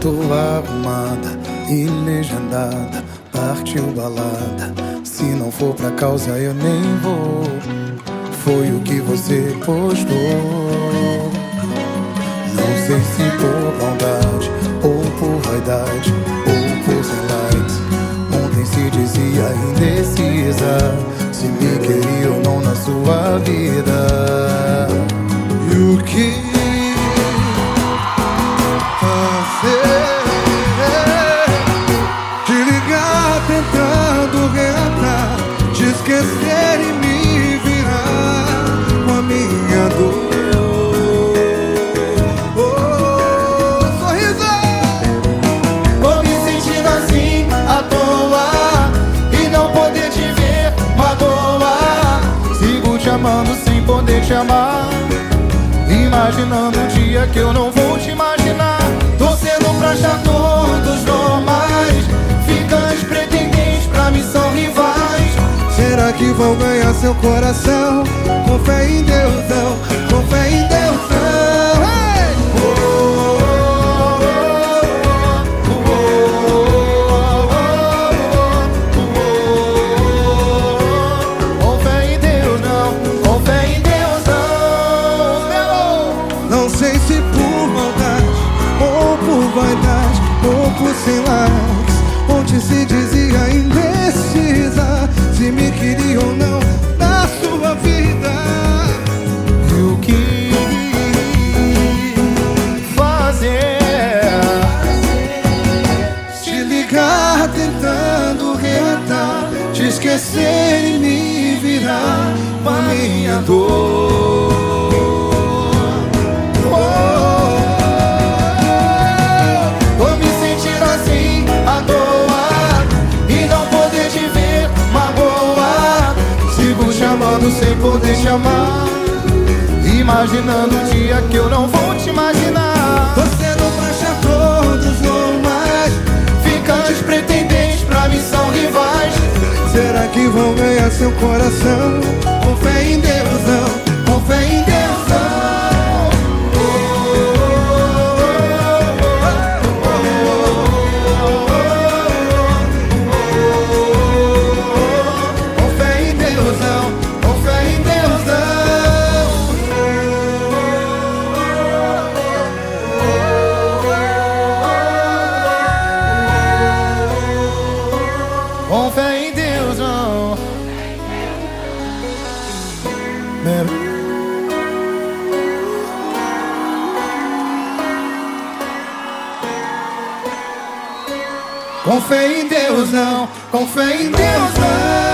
Foto arrumada e legendada, partiu balada. Se não for pra causa, eu nem vou. Foi o que você postou. Não sei se por maldade, ou por vaidade, ou por likes. Ontem se dizia indecisa, se me queria ou não na sua vida. E o que e me virar com a minha dor. Amando sem poder te amar. Imaginando o dia que eu não vou te imaginar. Torcendo pra achar que vão ganhar seu coração? Com fé em Deus não, com fé em Deus não! Com fé em Deus não, com fé em Deus não. Não sei se por maldade, ou por vaidade, ou por sem likes te esquecer e me virar com a minha dor. sem poder te amar Imaginando o dia que eu não vou te imaginar. Você não baixa todos normais seu coração? Com fé em Deus não, com fé em Deus não. Com fé em Deus, Com fé em Deus, não. Com fé em Deus, não.